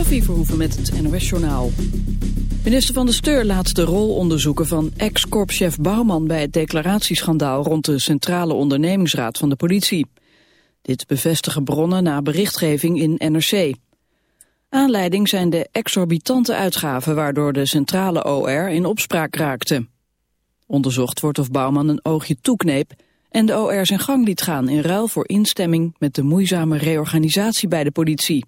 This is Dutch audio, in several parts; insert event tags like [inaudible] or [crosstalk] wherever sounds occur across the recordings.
Sophie Verhoeven met het NOS-journaal. Minister van de Steur laat de rol onderzoeken van ex-korpschef Bouwman... bij het declaratieschandaal rond de Centrale Ondernemingsraad van de politie. Dit bevestigen bronnen na berichtgeving in NRC. Aanleiding zijn de exorbitante uitgaven... waardoor de Centrale OR in opspraak raakte. Onderzocht wordt of Bouwman een oogje toekneep... en de OR zijn gang liet gaan in ruil voor instemming... met de moeizame reorganisatie bij de politie.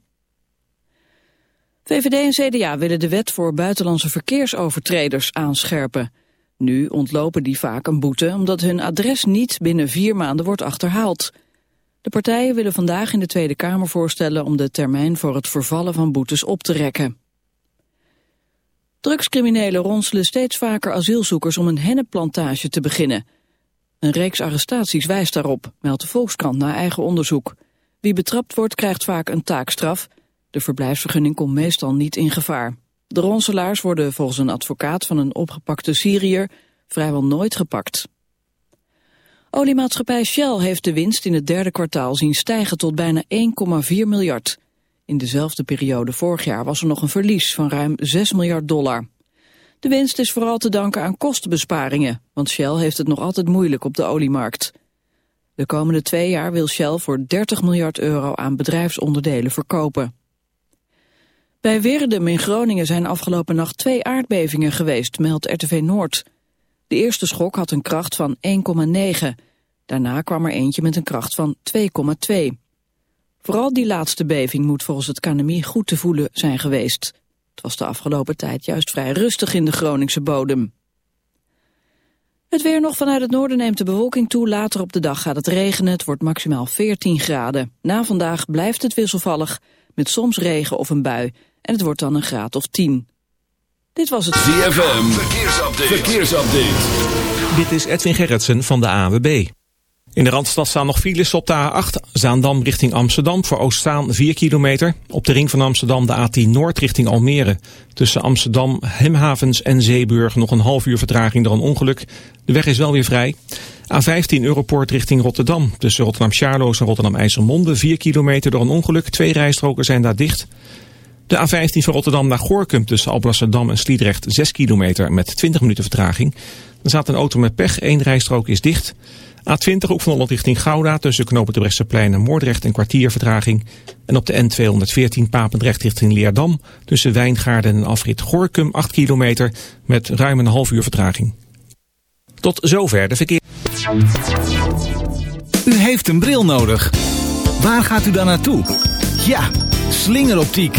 VVD en CDA willen de wet voor buitenlandse verkeersovertreders aanscherpen. Nu ontlopen die vaak een boete omdat hun adres niet binnen vier maanden wordt achterhaald. De partijen willen vandaag in de Tweede Kamer voorstellen om de termijn voor het vervallen van boetes op te rekken. Drugscriminelen ronselen steeds vaker asielzoekers om een hennepplantage te beginnen. Een reeks arrestaties wijst daarop, meldt de Volkskrant na eigen onderzoek. Wie betrapt wordt krijgt vaak een taakstraf... De verblijfsvergunning komt meestal niet in gevaar. De ronselaars worden volgens een advocaat van een opgepakte Syriër vrijwel nooit gepakt. Oliemaatschappij Shell heeft de winst in het derde kwartaal zien stijgen tot bijna 1,4 miljard. In dezelfde periode vorig jaar was er nog een verlies van ruim 6 miljard dollar. De winst is vooral te danken aan kostenbesparingen, want Shell heeft het nog altijd moeilijk op de oliemarkt. De komende twee jaar wil Shell voor 30 miljard euro aan bedrijfsonderdelen verkopen. Bij Weerdum in Groningen zijn afgelopen nacht twee aardbevingen geweest, meldt RTV Noord. De eerste schok had een kracht van 1,9. Daarna kwam er eentje met een kracht van 2,2. Vooral die laatste beving moet volgens het KNMI goed te voelen zijn geweest. Het was de afgelopen tijd juist vrij rustig in de Groningse bodem. Het weer nog vanuit het noorden neemt de bewolking toe. Later op de dag gaat het regenen. Het wordt maximaal 14 graden. Na vandaag blijft het wisselvallig, met soms regen of een bui. En het wordt dan een graad of 10. Dit was het ZFM. Verkeersupdate. Verkeersupdate. Dit is Edwin Gerritsen van de AWB. In de Randstad staan nog files op de A8, Zaandam richting Amsterdam. Voor Oostzaan 4 kilometer. Op de ring van Amsterdam de A10 Noord richting Almere. Tussen Amsterdam, Hemhavens en Zeeburg nog een half uur vertraging door een ongeluk. De weg is wel weer vrij. A15 Europoort richting Rotterdam. Tussen Rotterdam-Charloes en Rotterdam-IJsselmonde 4 kilometer door een ongeluk. Twee rijstroken zijn daar dicht. De A15 van Rotterdam naar Gorkum tussen Alblasserdam en Sliedrecht 6 kilometer met 20 minuten vertraging. Er staat een auto met pech, één rijstrook is dicht. A20 ook van Holland richting Gouda tussen Knopen en Moordrecht een kwartier vertraging. En op de N214 Papendrecht richting Leerdam tussen Wijngaarden en afrit Gorkum 8 kilometer met ruim een half uur vertraging. Tot zover de verkeer. U heeft een bril nodig. Waar gaat u dan naartoe? Ja, slingeroptiek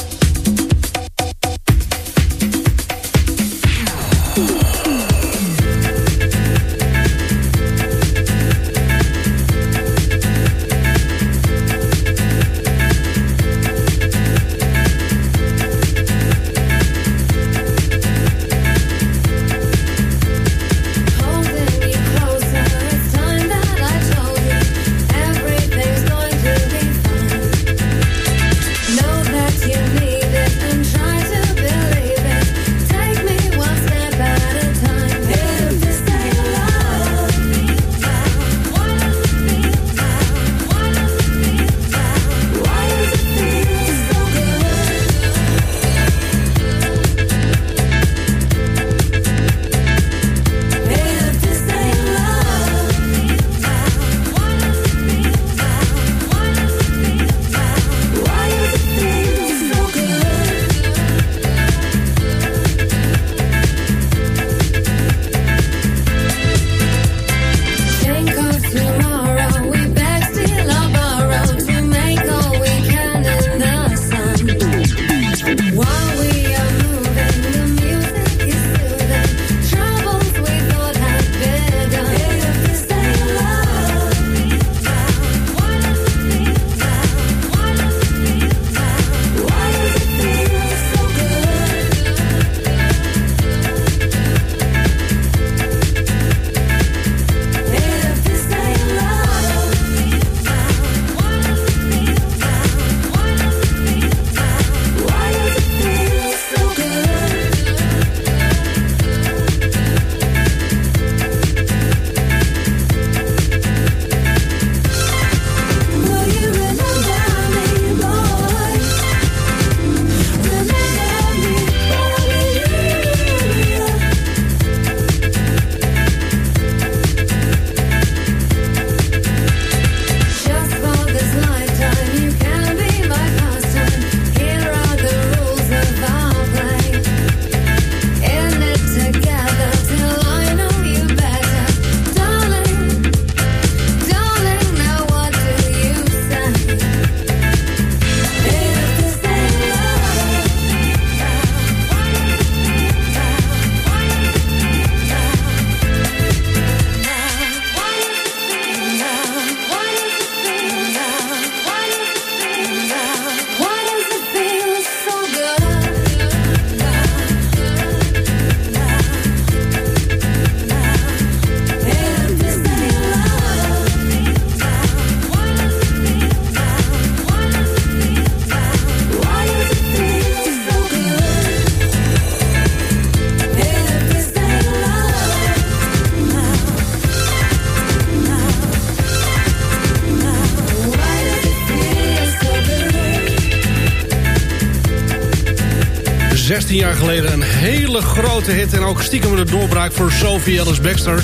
Geleden een hele grote hit... en ook stiekem de doorbraak voor Sophie Ellis Baxter.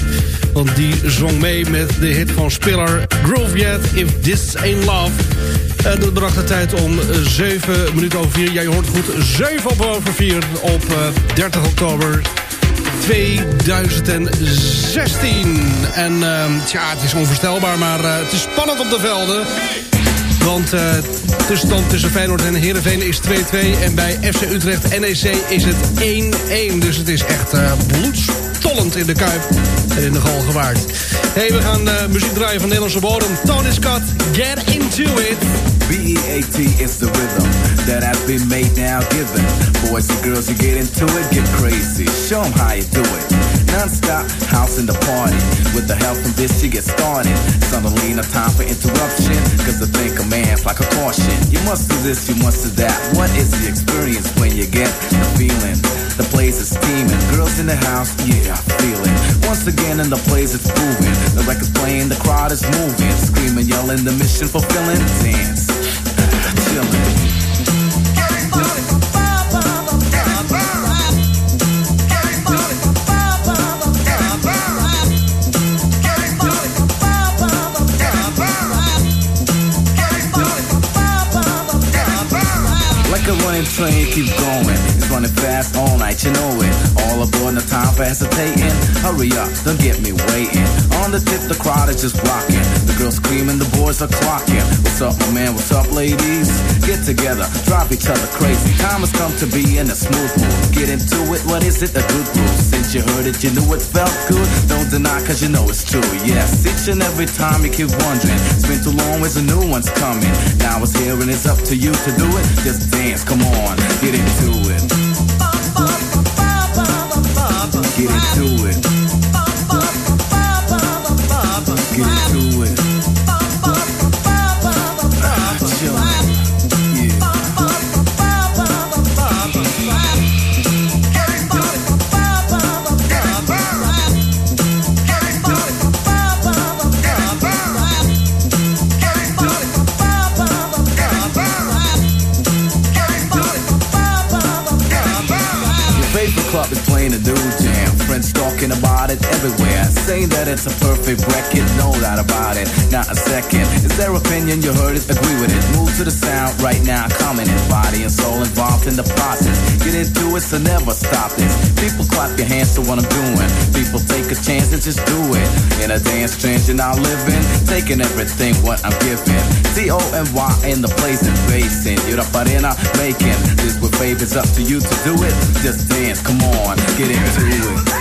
Want die zong mee met de hit van Spiller... Groove Yet, If This Ain't Love. En dat bracht de tijd om 7 minuten over 4. Ja, je hoort goed, 7 op over 4 op 30 eh, oktober 2016. En uh, tja, het is onvoorstelbaar, maar uh, het is spannend op de velden. Want uh, tussenstand tussen Feyenoord en Heerenveen is 2-2. En bij FC Utrecht NEC is het 1-1. Dus het is echt uh, bloedstollend in de Kuip. En in de gal gewaard. hey, we gaan uh, muziek draaien van Nederlandse bodem. Tony Scott, Get Into It. B-E-A-T is the rhythm that has been made now given. Boys and girls, you get into it, get crazy. Show them how you do it. Non-stop, house in the party. With the help from this, you get started. Suddenly, no time for interruption. Cause the think a like a caution. You must do this, you must do that. What is the experience when you get the feeling? The place is steaming. Girls in the house, yeah, I feel it. Once again in the place it's moving. The record's playing, the crowd is moving. Screaming, yelling, the mission fulfilling. Dance, [laughs] chilling. Keep going. Running fast all night, you know it. All aboard, no time for hesitating. Hurry up, don't get me waiting. On the tip, the crowd is just rocking. The girls screaming, the boys are clocking. What's up, my man? What's up, ladies? Get together, drive each other crazy. Time has come to be in a smooth mood. Get into it, what is it? A good groove. Since you heard it, you knew it felt good. Don't deny, cause you know it's true. Yes, each and every time you keep wondering. It's been too long, where's a new one's coming? Now it's here and it's up to you to do it. Just dance, come on, get into it. Get into it. Everywhere. Saying that it's a perfect record, no doubt about it. Not a second. Is their opinion? You heard it, agree with it. Move to the sound right now. Comment in body and soul involved in the process. Get into it, so never stop this. People clap your hands to what I'm doing. People take a chance and just do it. In a dance trance you're not living. Taking everything what I'm giving. T-O-M-Y in the place and basing. You're the arena making. This with favors up to you to do it. Just dance, come on, get into it.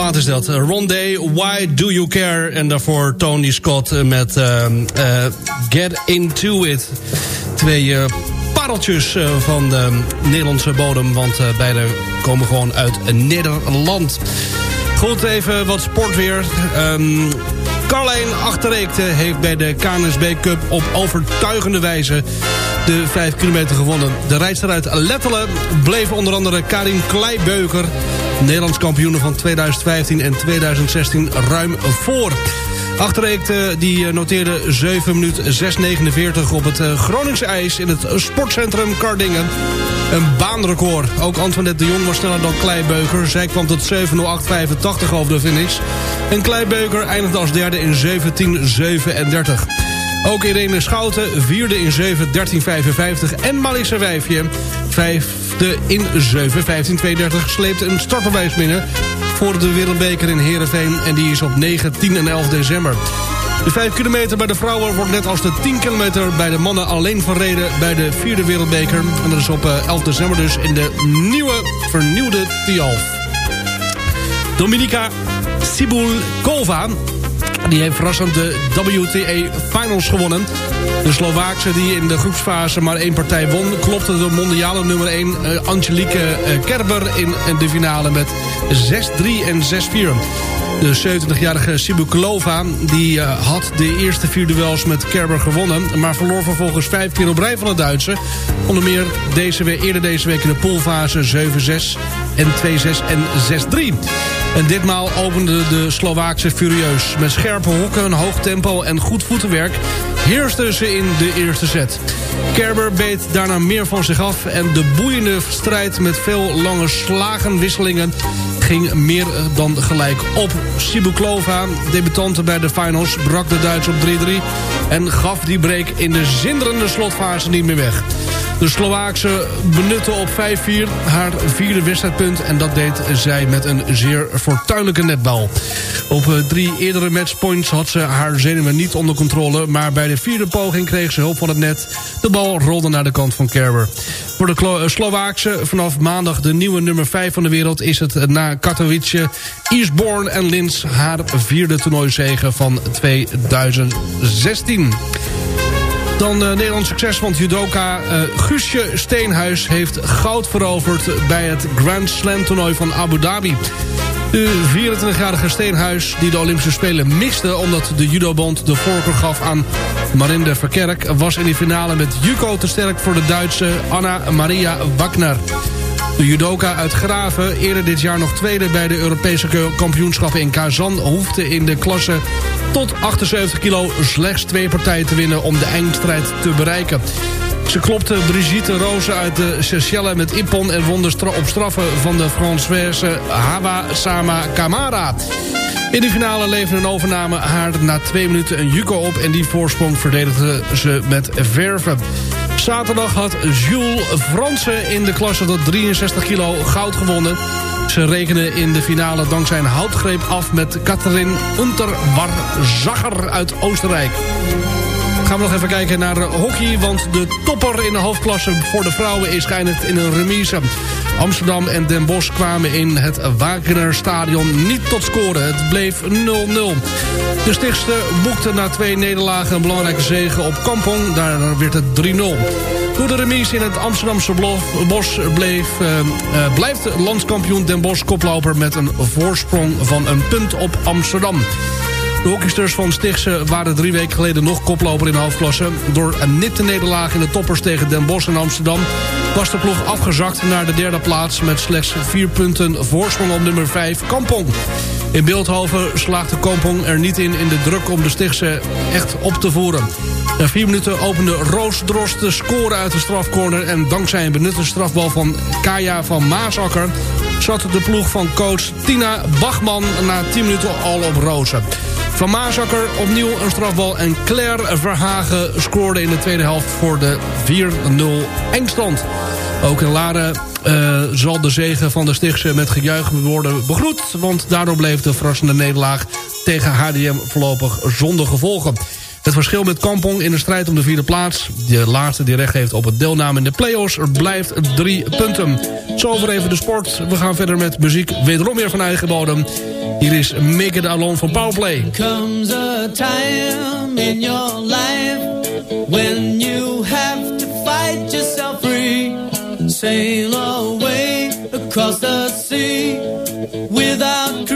Plaat is dat. Rondé, Why Do You Care? En daarvoor Tony Scott met uh, uh, Get Into It. Twee uh, pareltjes van de Nederlandse bodem. Want beide komen gewoon uit Nederland. Goed, even wat sportweer. Um, Carlijn Achterreekte heeft bij de KNSB Cup op overtuigende wijze de 5 kilometer gewonnen. De rijdster uit Lettelen bleef onder andere Karin Kleibeuker... Nederlands kampioen van 2015 en 2016 ruim voor. Achterreekte die eh, noteerde 7 minuten 6.49 op het eh, Groningse ijs... in het sportcentrum Kardingen. Een baanrecord. Ook Antoinette de Jong was sneller dan Kleibeuker. Zij kwam tot 7.08.85 over de finish. En Kleibeuker eindigde als derde in 17.37. Ook Irene Schouten vierde in 7.13.55. En Malissa Wijfje vijfde in 7.15.32 sleepte een startbewijs binnen... voor de Wereldbeker in Heerenveen. En die is op 9, 10 en 11 december. De 5 kilometer bij de vrouwen wordt net als de 10 kilometer bij de mannen alleen verreden bij de vierde wereldbeker. En dat is op 11 eh, december dus in de nieuwe, vernieuwde Tialf. Dominika Sibulkova die heeft verrassend de WTA Finals gewonnen. De Slovaakse die in de groepsfase maar één partij won... klopte de mondiale nummer 1 uh, eh, Angelique uh, Kerber in, de finale met 6-3 en 6-4. De 70-jarige Sibuklova die, uh, had de eerste vier duels met Kerber gewonnen... maar verloor vervolgens vijf keer op rij van de Duitse. Onder meer deze week, eerder deze week in de poolfase 7-6 en 2-6 en 6-3. En ditmaal opende de Slovaakse furieus. Met scherpe hokken, hoog tempo en goed voetenwerk... heerste in de eerste set. Kerber beet daarna meer van zich af... en de boeiende strijd met veel lange slagenwisselingen ging meer dan gelijk op. Sibuklova, debutante bij de finals, brak de Duits op 3-3... en gaf die break in de zinderende slotfase niet meer weg. De Slovaakse benutte op 5-4 haar vierde wedstrijdpunt... en dat deed zij met een zeer fortuinlijke netbal. Op eh, drie eerdere matchpoints had ze haar zenuwen niet onder controle... maar bij de vierde poging kreeg ze hulp van het net. De bal rolde naar de kant van Kerber. Voor de eh, Slovaakse vanaf maandag de nieuwe nummer 5 van de wereld... is het na Katowice, Eastbourne en Linz haar vierde toernooizege van 2016. Dan uh, Nederlands succes, want judoka uh, Guusje Steenhuis heeft goud veroverd bij het Grand Slam toernooi van Abu Dhabi. De 24-jarige Steenhuis, die de Olympische Spelen miste... omdat de judobond de voorkeur gaf aan Marinde Verkerk... was in de finale met Juco te sterk voor de Duitse Anna Maria Wagner. De judoka uit Graven, eerder dit jaar nog tweede bij de Europese kampioenschappen in Kazan... hoefde in de klasse tot 78 kilo slechts twee partijen te winnen om de eindstrijd te bereiken. Ze klopte Brigitte Roze uit de Seychelles met Ippon... en won op straffen van de Française Hawa Sama Kamara. In de finale leverde een overname haar na twee minuten een Juco op... en die voorsprong verdedigde ze met verven. Zaterdag had Jules Fransen in de klasse tot 63 kilo goud gewonnen. Ze rekenen in de finale dankzij een houtgreep af met Katerin Unterwarzacher uit Oostenrijk. Gaan we nog even kijken naar hockey, want de topper in de hoofdklasse voor de vrouwen is geëindigd in een remise. Amsterdam en Den Bosch kwamen in het Wagnerstadion niet tot scoren. Het bleef 0-0. De Stichtste boekte na twee nederlagen een belangrijke zege op Kampong. Daar werd het 3-0. Door de remise in het Amsterdamse Bos bleef, uh, uh, blijft landskampioen Den Bosch koploper... met een voorsprong van een punt op Amsterdam. De hockeysters van Stichtse waren drie weken geleden nog koploper in de hoofdklasse. Door een nipte nederlaag in de toppers tegen Den Bosch en Amsterdam... was de ploeg afgezakt naar de derde plaats... met slechts vier punten voorsprong op nummer 5 Kampong. In Beeldhoven slaagde Kampong er niet in in de druk om de Stichtse echt op te voeren. Na vier minuten opende Roos Drost de score uit de strafcorner... en dankzij een benutte strafbal van Kaya van Maasakker... zat de ploeg van coach Tina Bachman na 10 minuten al op rozen. Van Maasakker opnieuw een strafbal en Claire Verhagen scoorde in de tweede helft voor de 4-0 engstand. Ook in Laren uh, zal de zegen van de Stichtse met gejuich worden begroet... want daardoor bleef de verrassende nederlaag tegen HDM voorlopig zonder gevolgen. Het verschil met Kampong in de strijd om de vierde plaats... de laatste die recht heeft op het deelname in de play-offs... blijft drie punten. Zo voor even de sport. We gaan verder met muziek wederom weer van eigen bodem. Hier is Mikke de Alon van Powerplay. Comes a time in your life When you have to fight yourself free Sail away across the sea Without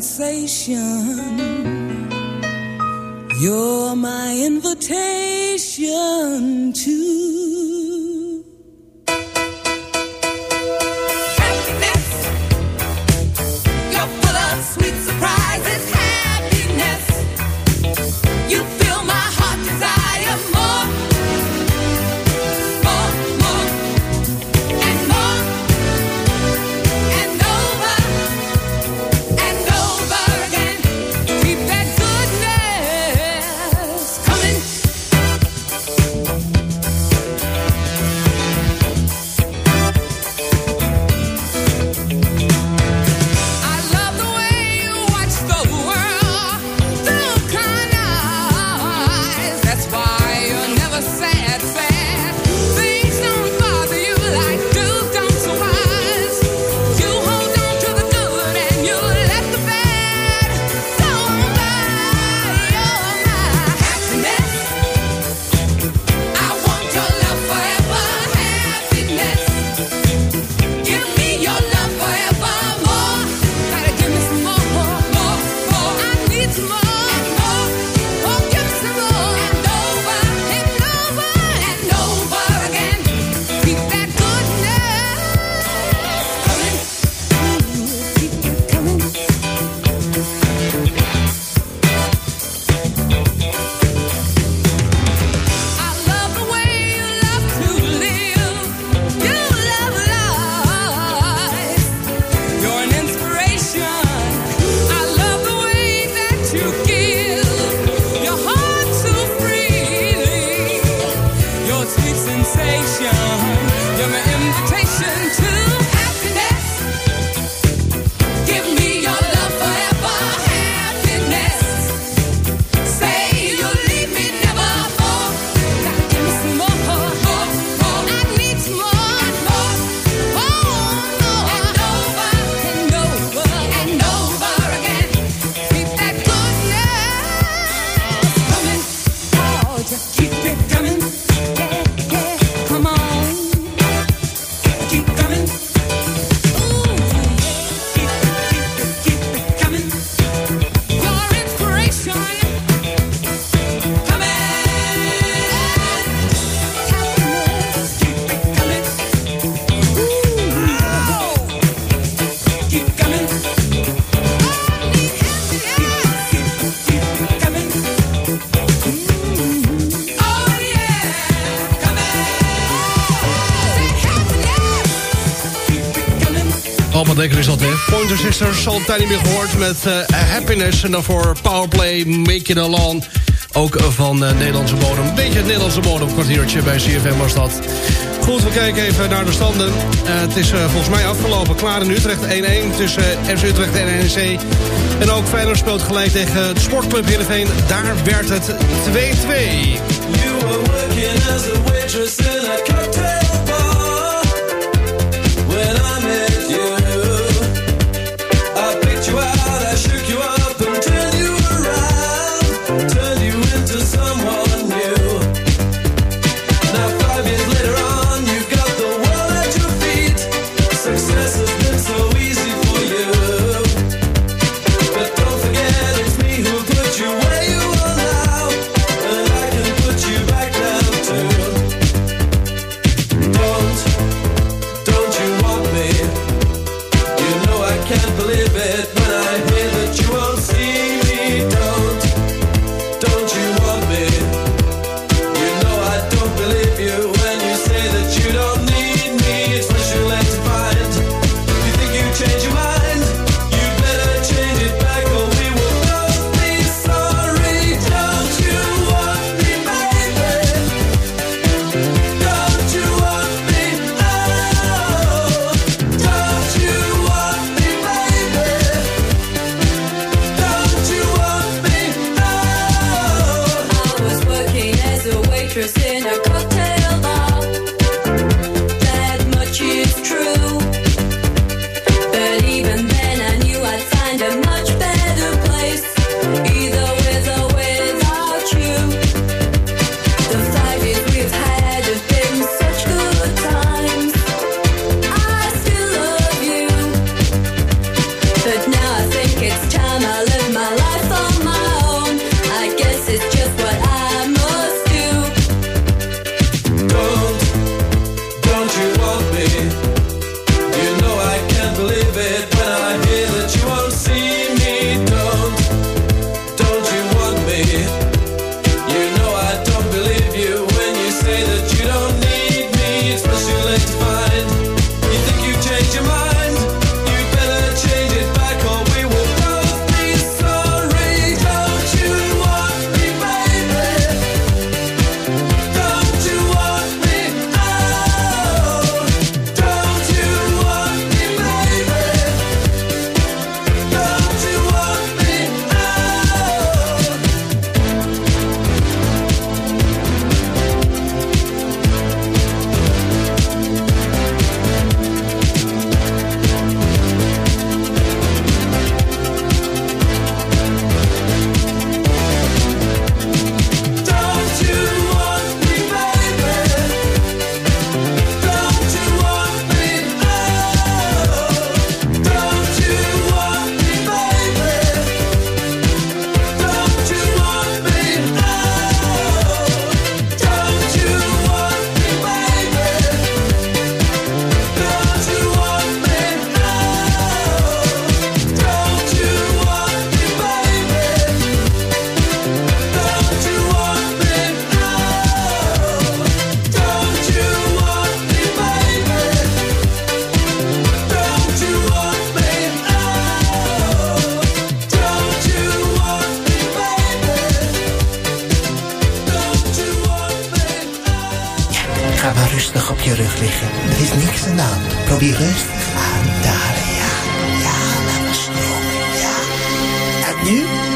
sensation. You're my invitation. Blazers, al een tijdje meer gehoord met eh, Happiness. En daarvoor Powerplay, Make It Alone. Ook eh, van eh, Nederlandse bodem. Een beetje het Nederlandse bodem kwartiertje bij CFM was dat. Goed, we kijken even naar de standen. Het is volgens mij afgelopen. Klaar in Utrecht 1-1 tussen FC Utrecht en NEC. En ook Feyenoord speelt gelijk tegen het sportclub Heerenveen. Daar werd het 2-2. you Ga maar rustig op je rug liggen. Er is niks aan de hand. Probeer rustig aan ah, te. Ja, ja, laat maar stromen. En nu?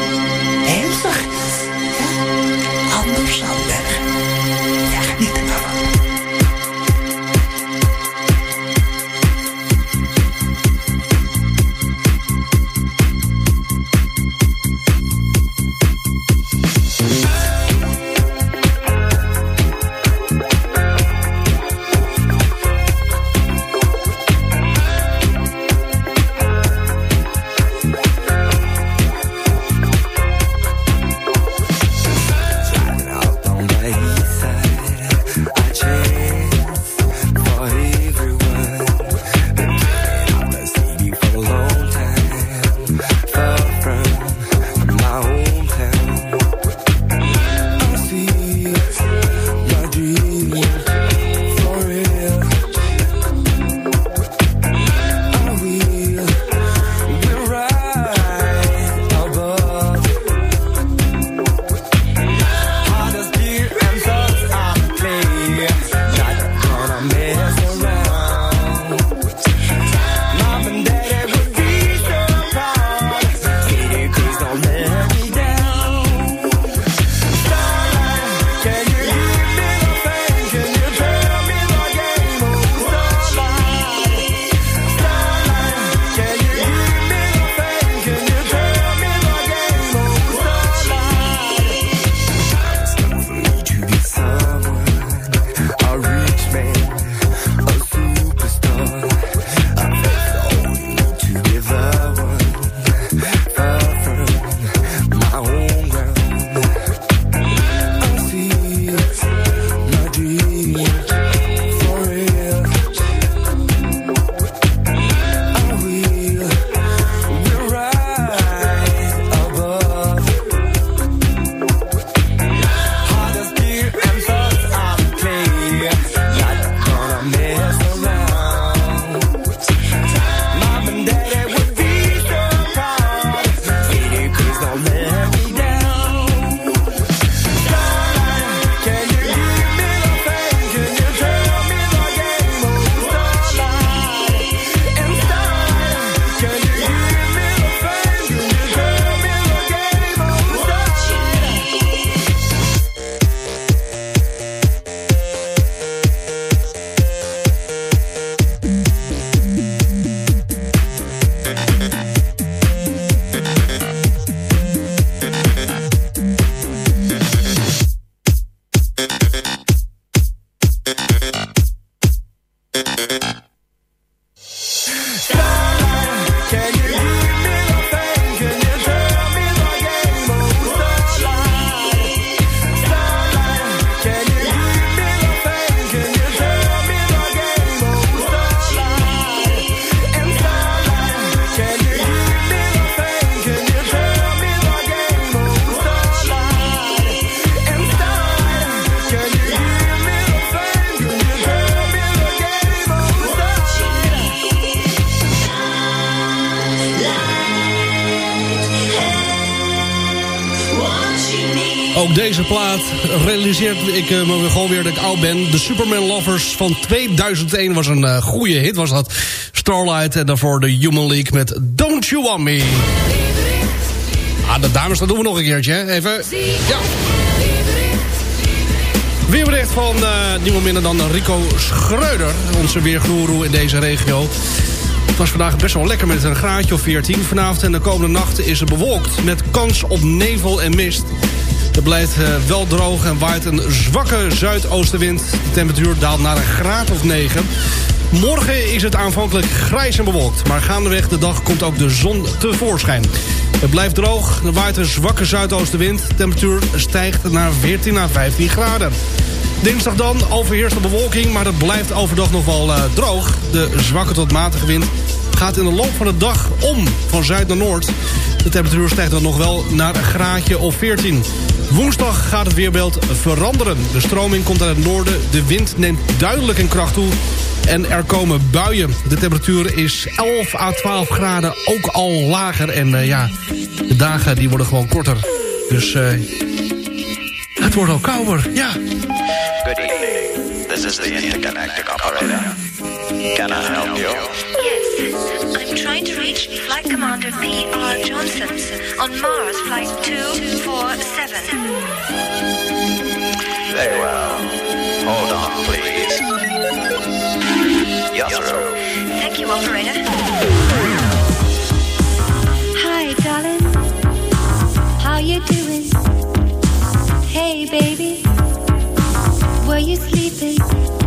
Deze plaat realiseert ik eh, me gewoon weer dat ik oud ben. De Superman Lovers van 2001 was een eh, goede hit, was dat. Starlight en daarvoor de Human League met Don't You Want Me. Ah, de dames, dat doen we nog een keertje, hè? Even, ja. Weerbericht van eh, niemand minder dan Rico Schreuder. Onze weergoeroe in deze regio. Het was vandaag best wel lekker met een graadje of 14. Vanavond en de komende nachten is het bewolkt met kans op nevel en mist. Het blijft eh, wel droog en waait een zwakke zuidoostenwind. De temperatuur daalt naar een graad of 9. Morgen is het aanvankelijk grijs en bewolkt. Maar gaandeweg de dag komt ook de zon tevoorschijn. Het blijft droog, er waait een zwakke zuidoostenwind. De temperatuur stijgt naar 14 à 15 graden. Dinsdag dan overheerst de bewolking, maar het blijft overdag nog wel uh, droog. De zwakke tot matige wind gaat in de loop van de dag om van zuid naar noord. De temperatuur stijgt dan nog wel naar een graadje of 14. Woensdag gaat het weerbeeld veranderen. De stroming komt uit het noorden, de wind neemt duidelijk in kracht toe... en er komen buien. De temperatuur is 11 à 12 graden, ook al lager. En uh, ja, de dagen die worden gewoon korter. Dus uh, het wordt al kouder, ja. Good evening. This is the intergalactic operator. Can I help you? Yes, trying to reach Flight Commander P.R. Johnson on Mars Flight 247. Very well. Hold on, please. You're through. Thank you, operator. Hi, darling. How you doing? Hey, baby. Were you sleeping?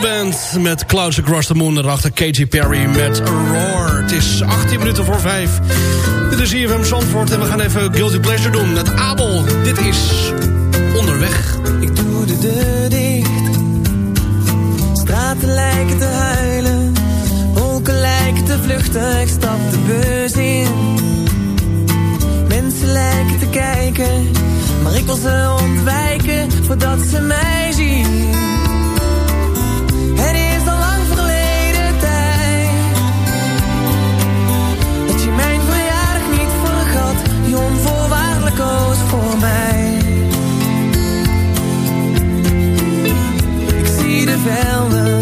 Band met Clouds Across the Moon. Daarachter Katy Perry met Roar. Het is 18 minuten voor 5. Dit is IFM Zandvoort en we gaan even Guilty Pleasure doen met Abel. Dit is Onderweg. Ik doe de deur dicht. Straten lijken te huilen. Wolken lijken te vluchten. Ik stap de beurs in. Mensen lijken te kijken. Maar ik wil ze ontwijken voordat ze mij zien. goes voorbij. Ik zie de velden,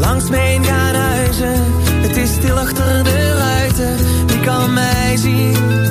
langs me heen gaan huizen. Het is stil achter de ruiten, wie kan mij zien?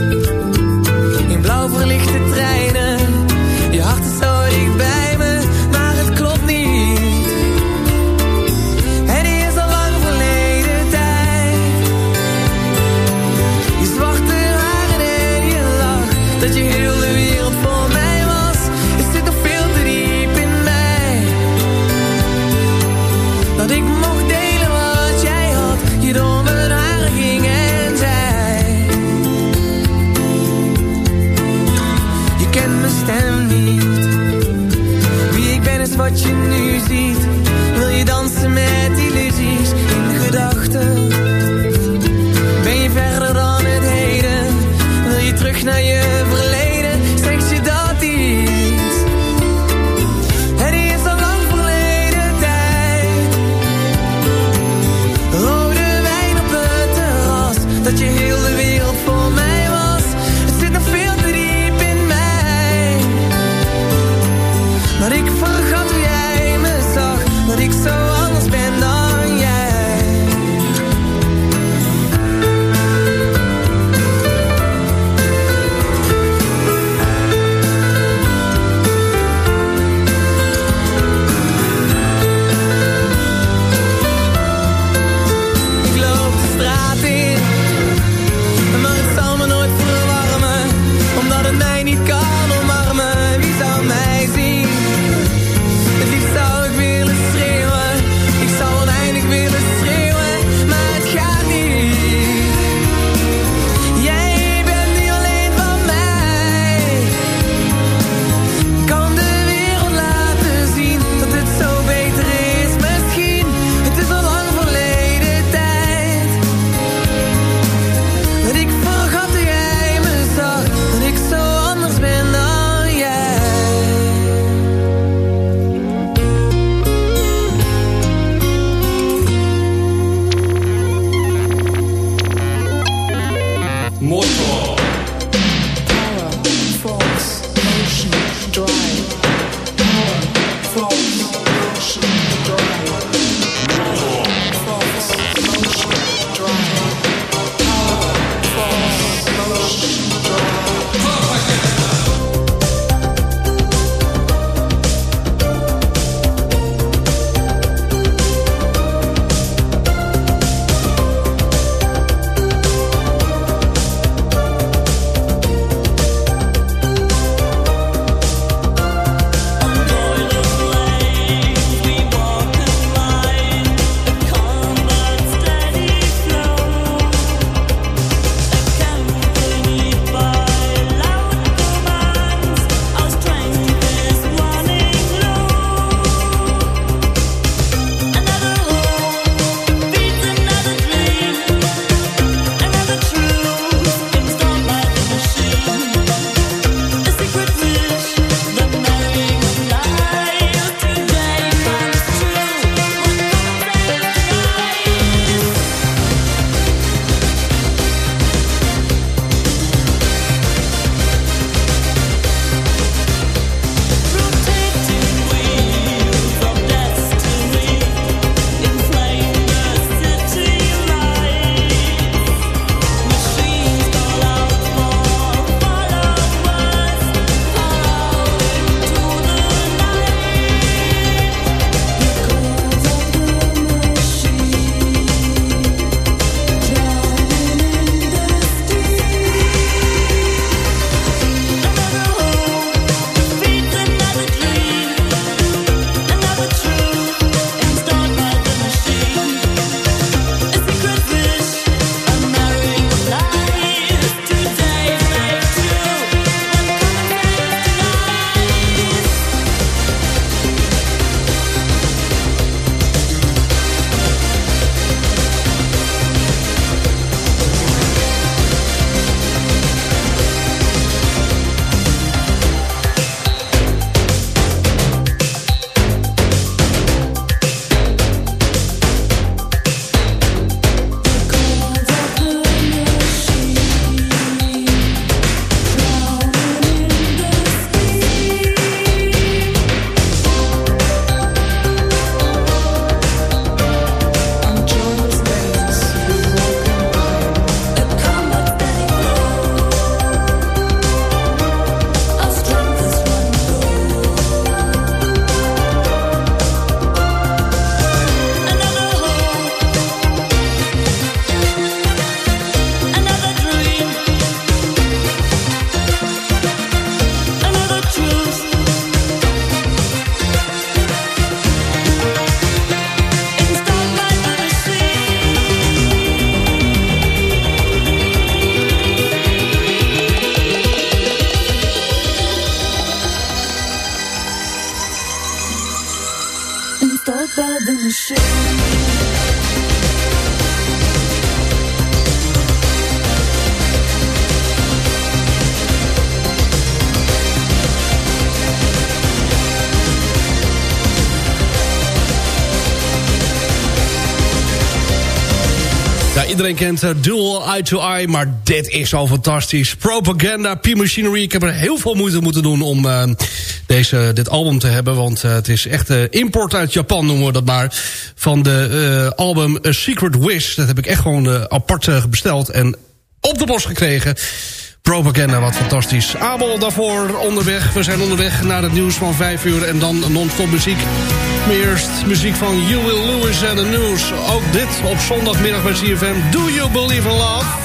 Iedereen kent uh, Dual Eye to Eye, maar dit is al fantastisch. Propaganda, P-Machinery. Ik heb er heel veel moeite moeten doen om uh, deze, dit album te hebben. Want uh, het is echt import uit Japan, noemen we dat maar. Van de album A Secret Wish. Dat heb ik echt gewoon apart besteld en op de bos gekregen. Propaganda, wat fantastisch. Abel daarvoor onderweg. We zijn onderweg naar het nieuws van 5 uur en dan non-stop muziek. Maar eerst muziek van You Will Lewis en The News. Ook dit op zondagmiddag bij CFM. Do You Believe in Love?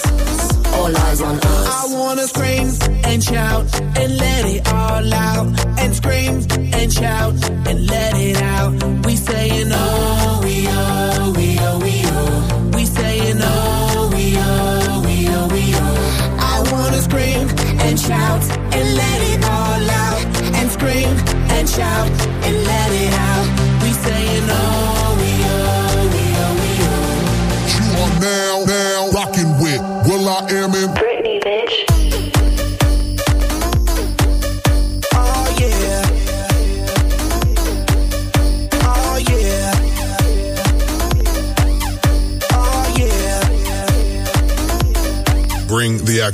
All eyes on us. I wanna scream and shout and let it all out. And scream and shout and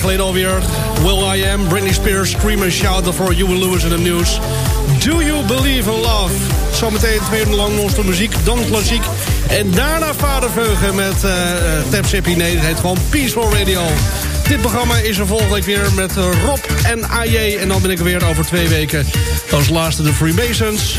Jaar geleden alweer. Will I Am, Britney Spears, Scream and Shout voor Huey Lewis in het nieuws. Do You Believe in Love? Zometeen twee uur lang non muziek, dan klassiek. En daarna Vader Veugen met uh, Tap Sippy. Nee, het heet gewoon Peaceful Radio. Dit programma is er volgende week weer met Rob en AJ. En dan ben ik er weer over twee weken als laatste de Freemasons.